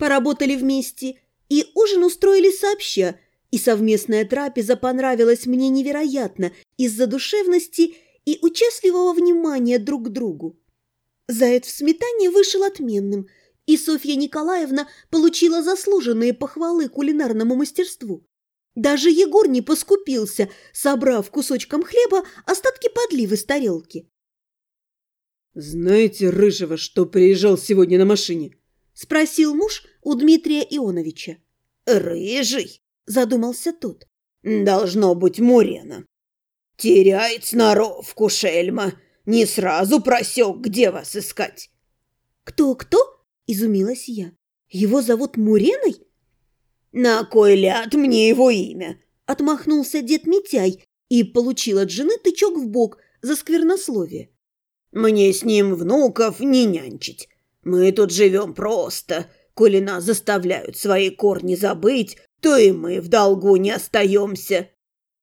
поработали вместе, и ужин устроили сообща, и совместная трапеза понравилась мне невероятно из-за душевности и участливого внимания друг к другу. Заяц в сметане вышел отменным, и Софья Николаевна получила заслуженные похвалы кулинарному мастерству. Даже Егор не поскупился, собрав кусочком хлеба остатки подливы с тарелки. «Знаете Рыжего, что приезжал сегодня на машине?» – спросил муж у Дмитрия Ионовича. «Рыжий?» – задумался тот. «Должно быть Мурена. Теряет сноровку, шельма. Не сразу просек, где вас искать». «Кто-кто?» – изумилась я. «Его зовут Муреной?» «На кой ляд мне его имя?» – отмахнулся дед Митяй и получил от жены тычок в бок за сквернословие. Мне с ним внуков не нянчить. Мы тут живем просто. Коли нас заставляют свои корни забыть, то и мы в долгу не остаемся.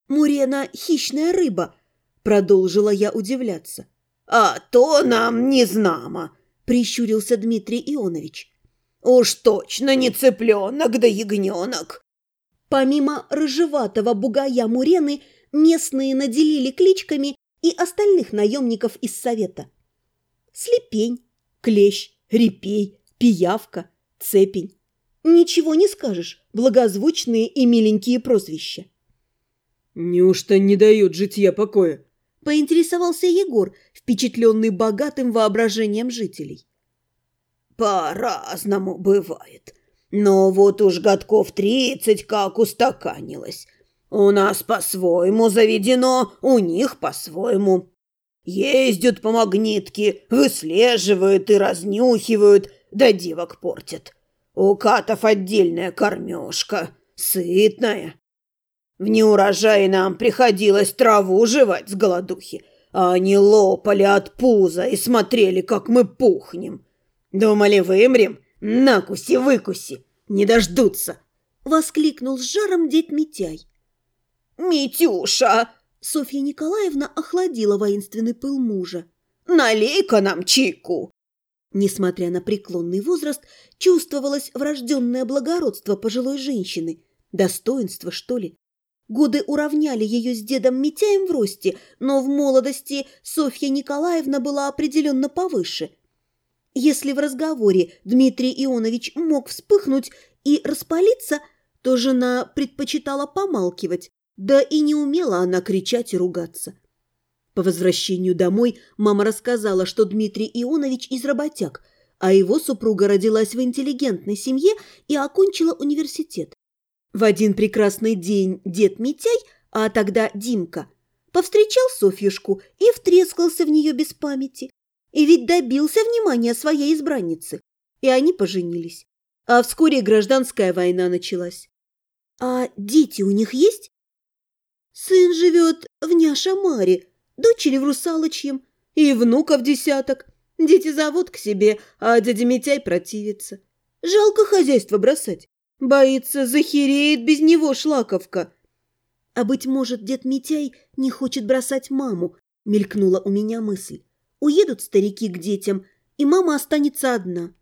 Мурена – хищная рыба, продолжила я удивляться. А то нам не знамо, прищурился Дмитрий Ионович. Уж точно не цыпленок да ягненок. Помимо рыжеватого бугая Мурены, местные наделили кличками и остальных наемников из совета. Слепень, клещ, репей, пиявка, цепень. Ничего не скажешь, благозвучные и миленькие прозвища. «Неужто не дают житья покоя?» – поинтересовался Егор, впечатленный богатым воображением жителей. «По-разному бывает. Но вот уж годков тридцать как устаканилось. У нас по-своему заведено, у них по-своему. Ездят по магнитке, выслеживают и разнюхивают, да девок портят. У катов отдельная кормежка, сытная. В неурожае нам приходилось траву жевать с голодухи, а они лопали от пуза и смотрели, как мы пухнем. Думали, вымрем? Накуси-выкуси, не дождутся!» Воскликнул с жаром дед Митяй. «Митюша!» Софья Николаевна охладила воинственный пыл мужа. «Налей-ка нам чайку!» Несмотря на преклонный возраст, чувствовалось врожденное благородство пожилой женщины. Достоинство, что ли? Годы уравняли ее с дедом Митяем в росте, но в молодости Софья Николаевна была определенно повыше. Если в разговоре Дмитрий Ионович мог вспыхнуть и распалиться, то жена предпочитала помалкивать, да и не умела она кричать и ругаться. По возвращению домой мама рассказала, что Дмитрий Ионович из работяг, а его супруга родилась в интеллигентной семье и окончила университет. В один прекрасный день дед Митяй, а тогда Димка, повстречал Софьюшку и втрескался в нее без памяти. И ведь добился внимания своей избранницы. И они поженились. А вскоре гражданская война началась. А дети у них есть? Сын живет в Няшамаре, дочери в Русалочьем и внуков десяток. Дети зовут к себе, а дядя Митяй противится. Жалко хозяйство бросать. Боится, захереет без него шлаковка. А, быть может, дед Митяй не хочет бросать маму, мелькнула у меня мысль. Уедут старики к детям, и мама останется одна.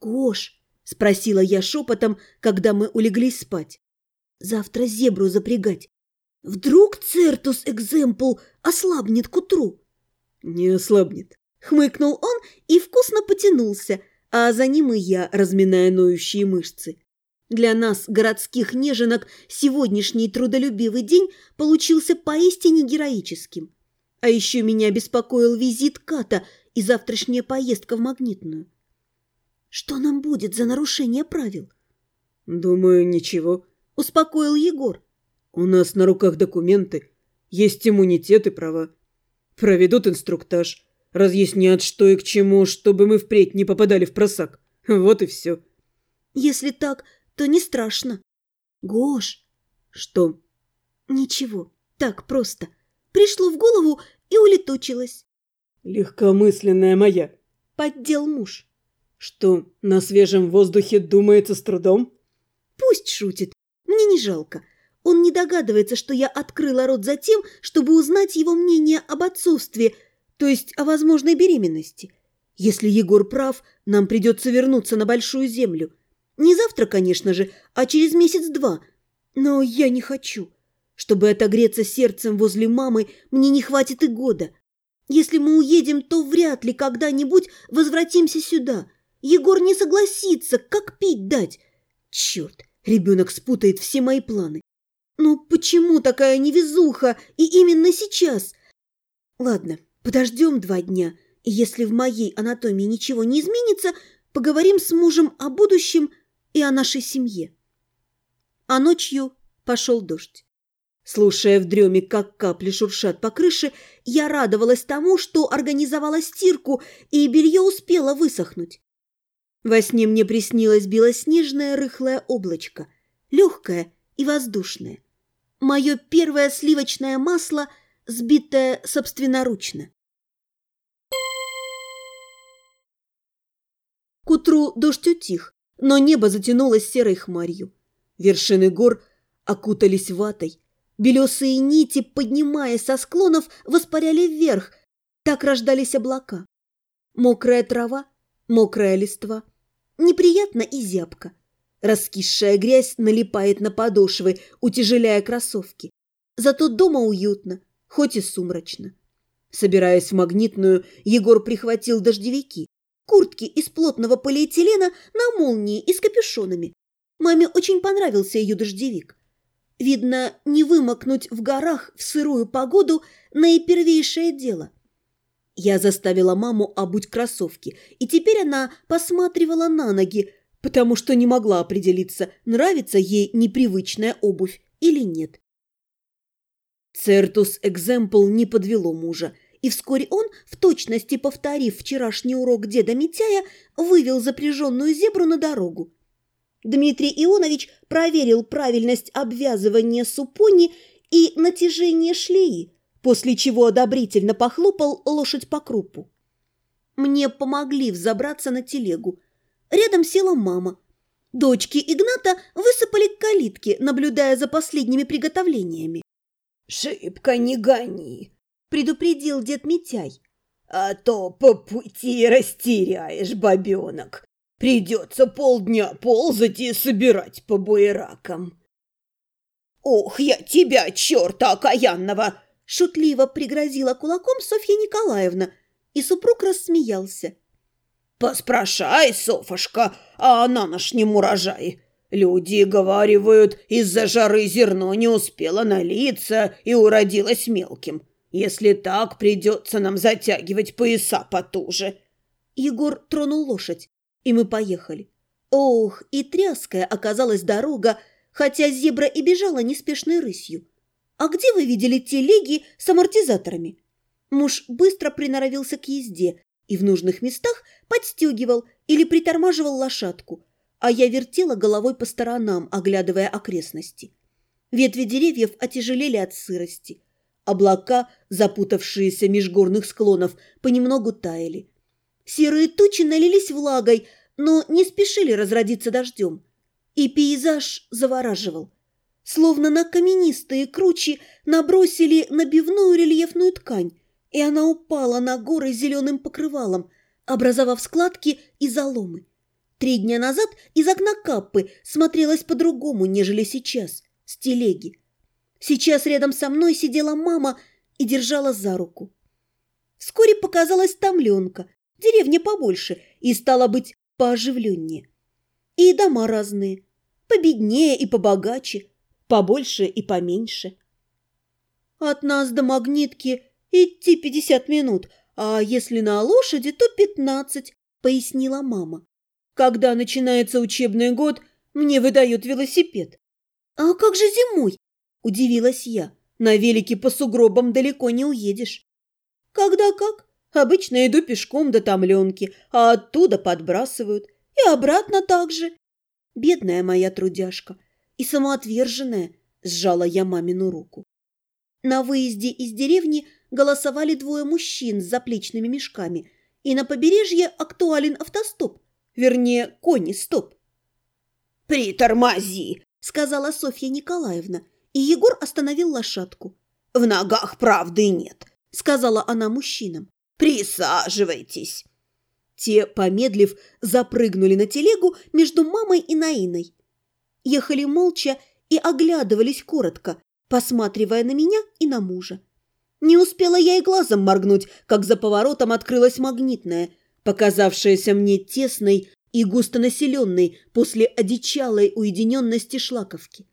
«Гош», — спросила я шепотом, когда мы улеглись спать, — «завтра зебру запрягать. Вдруг Цертус Экземпл ослабнет к утру? Не ослабнет. Хмыкнул он и вкусно потянулся, а за ним и я, разминая ноющие мышцы. Для нас, городских неженок, сегодняшний трудолюбивый день получился поистине героическим. А еще меня беспокоил визит Ката и завтрашняя поездка в Магнитную. Что нам будет за нарушение правил? Думаю, ничего, успокоил Егор. У нас на руках документы, есть иммунитет и права. Проведут инструктаж, разъяснят, что и к чему, чтобы мы впредь не попадали в просак. Вот и все. Если так, то не страшно. Гош. Что? Ничего, так просто. Пришло в голову и улетучилось. Легкомысленная моя. Поддел муж. Что, на свежем воздухе думается с трудом? Пусть шутит. Мне не жалко. Он не догадывается, что я открыла рот за тем, чтобы узнать его мнение об отцовстве, то есть о возможной беременности. Если Егор прав, нам придется вернуться на Большую Землю. Не завтра, конечно же, а через месяц-два. Но я не хочу. Чтобы отогреться сердцем возле мамы, мне не хватит и года. Если мы уедем, то вряд ли когда-нибудь возвратимся сюда. Егор не согласится, как пить дать. Черт, ребенок спутает все мои планы. Ну почему такая невезуха и именно сейчас? Ладно, подождем два дня, и если в моей анатомии ничего не изменится, поговорим с мужем о будущем и о нашей семье. А ночью пошел дождь. Слушая в дреме, как капли шуршат по крыше, я радовалась тому, что организовала стирку, и белье успело высохнуть. Во сне мне приснилось белоснежное рыхлое облачко, легкое и воздушное. Мое первое сливочное масло, сбитое собственноручно. К утру дождь утих, но небо затянулось серой хмарью. Вершины гор окутались ватой, Белесые нити, поднимаясь со склонов, воспаряли вверх. Так рождались облака. Мокрая трава, мокрая листва. Неприятно и зябко. Раскисшая грязь налипает на подошвы, утяжеляя кроссовки. Зато дома уютно, хоть и сумрачно. Собираясь в магнитную, Егор прихватил дождевики. Куртки из плотного полиэтилена на молнии и с капюшонами. Маме очень понравился ее дождевик. Видно, не вымокнуть в горах в сырую погоду – наипервейшее дело. Я заставила маму обуть кроссовки, и теперь она посматривала на ноги, потому что не могла определиться, нравится ей непривычная обувь или нет. Цертус Экземпл не подвело мужа, и вскоре он, в точности повторив вчерашний урок деда Митяя, вывел запряженную зебру на дорогу. Дмитрий Ионович проверил правильность обвязывания супони и натяжения шлеи, после чего одобрительно похлопал лошадь по крупу. Мне помогли взобраться на телегу. Рядом села мама. Дочки Игната высыпали к калитке, наблюдая за последними приготовлениями. «Шибко не гони!» – предупредил дед Митяй. «А то по пути растеряешь, бабенок. Придется полдня ползать и собирать по буеракам. «Ох, я тебя, черта окаянного!» Шутливо пригрозила кулаком Софья Николаевна, и супруг рассмеялся. «Поспрашай, Софушка, а на ношнем урожай. Люди говаривают, из-за жары зерно не успело налиться и уродилось мелким. Если так, придется нам затягивать пояса потуже». Егор тронул лошадь и мы поехали. Ох, и тряская оказалась дорога, хотя зебра и бежала неспешной рысью. А где вы видели телеги с амортизаторами? Муж быстро приноровился к езде и в нужных местах подстегивал или притормаживал лошадку, а я вертела головой по сторонам, оглядывая окрестности. Ветви деревьев отяжелели от сырости. Облака, запутавшиеся меж горных склонов, понемногу таяли. Серые тучи налились влагой, но не спешили разродиться дождем. И пейзаж завораживал. Словно на каменистые кручи набросили набивную рельефную ткань, и она упала на горы зеленым покрывалом, образовав складки и заломы. Три дня назад из окна Каппы смотрелась по-другому, нежели сейчас, с телеги. Сейчас рядом со мной сидела мама и держала за руку. Вскоре показалась Томленка, деревня побольше и, стало быть, пооживленнее. И дома разные, победнее и побогаче, побольше и поменьше. От нас до магнитки идти пятьдесят минут, а если на лошади, то пятнадцать, пояснила мама. Когда начинается учебный год, мне выдают велосипед. А как же зимой? Удивилась я. На велике по сугробам далеко не уедешь. Когда как? Обычно иду пешком до Томленки, а оттуда подбрасывают. И обратно так же. Бедная моя трудяжка и самоотверженная, сжала я мамину руку. На выезде из деревни голосовали двое мужчин с заплечными мешками, и на побережье актуален автостоп, вернее, кони-стоп. «Притормози!» — сказала Софья Николаевна, и Егор остановил лошадку. «В ногах правды нет», — сказала она мужчинам. Присаживайтесь. Те, помедлив, запрыгнули на телегу между мамой и Наиной. Ехали молча и оглядывались коротко, посматривая на меня и на мужа. Не успела я и глазом моргнуть, как за поворотом открылась магнитная, показавшаяся мне тесной и густонаселенной после одичалой уединенности шлаковки.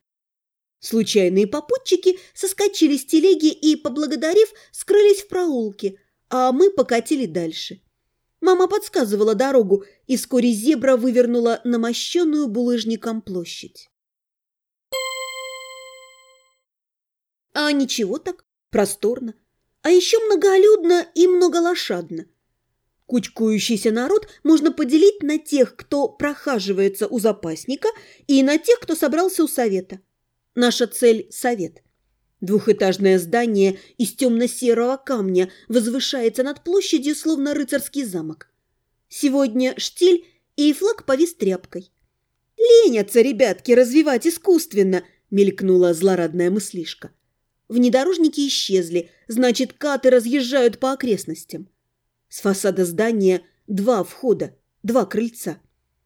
Случайные попутчики соскочили с телеги и, поблагодарив, скрылись в проулке, а мы покатили дальше. Мама подсказывала дорогу, и вскоре зебра вывернула на мощенную булыжником площадь. А ничего так, просторно, а еще многолюдно и многолошадно. Кучкующийся народ можно поделить на тех, кто прохаживается у запасника, и на тех, кто собрался у совета. Наша цель – совет. Двухэтажное здание из темно-серого камня возвышается над площадью, словно рыцарский замок. Сегодня штиль и флаг повис тряпкой. «Ленятся, ребятки, развивать искусственно!» – мелькнула злорадная мыслишка. Внедорожники исчезли, значит, каты разъезжают по окрестностям. С фасада здания два входа, два крыльца.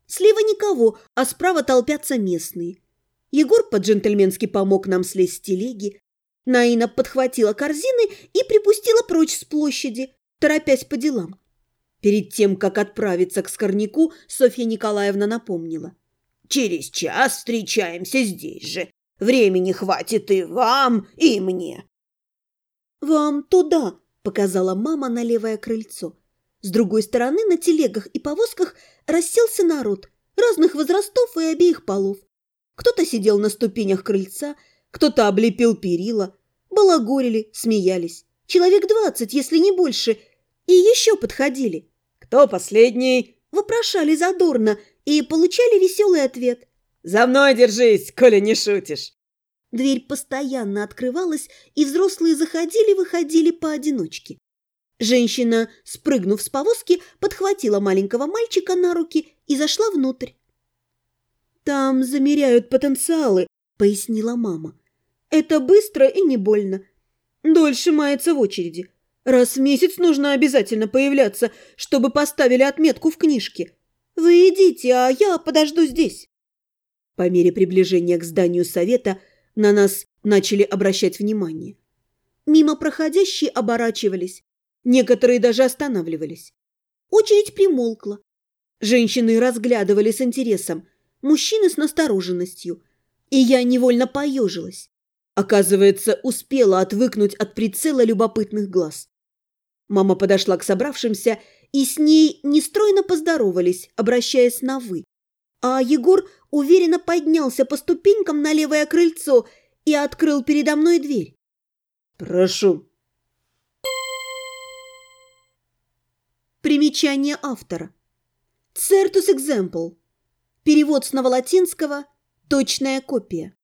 Слева никого, а справа толпятся местные. Егор по-джентльменски помог нам слезть с телеги. Наина подхватила корзины и припустила прочь с площади, торопясь по делам. Перед тем, как отправиться к Скорняку, Софья Николаевна напомнила. «Через час встречаемся здесь же. Времени хватит и вам, и мне». «Вам туда», – показала мама на левое крыльцо. С другой стороны на телегах и повозках расселся народ разных возрастов и обеих полов. Кто-то сидел на ступенях крыльца, кто-то облепил перила, балагурили, смеялись. Человек двадцать, если не больше, и еще подходили. «Кто последний?» – вопрошали задорно и получали веселый ответ. «За мной держись, коли не шутишь!» Дверь постоянно открывалась, и взрослые заходили-выходили поодиночке. Женщина, спрыгнув с повозки, подхватила маленького мальчика на руки и зашла внутрь. «Там замеряют потенциалы», — пояснила мама. «Это быстро и не больно. Дольше мается в очереди. Раз в месяц нужно обязательно появляться, чтобы поставили отметку в книжке. Вы идите, а я подожду здесь». По мере приближения к зданию совета на нас начали обращать внимание. Мимо проходящие оборачивались, некоторые даже останавливались. Очередь примолкла. Женщины разглядывали с интересом, мужчины с настороженностью, и я невольно поежилась. Оказывается, успела отвыкнуть от прицела любопытных глаз. Мама подошла к собравшимся, и с ней нестройно поздоровались, обращаясь на «вы». А Егор уверенно поднялся по ступенькам на левое крыльцо и открыл передо мной дверь. «Прошу». Примечание автора. Certus example. Перевод с новолатинского «точная копия».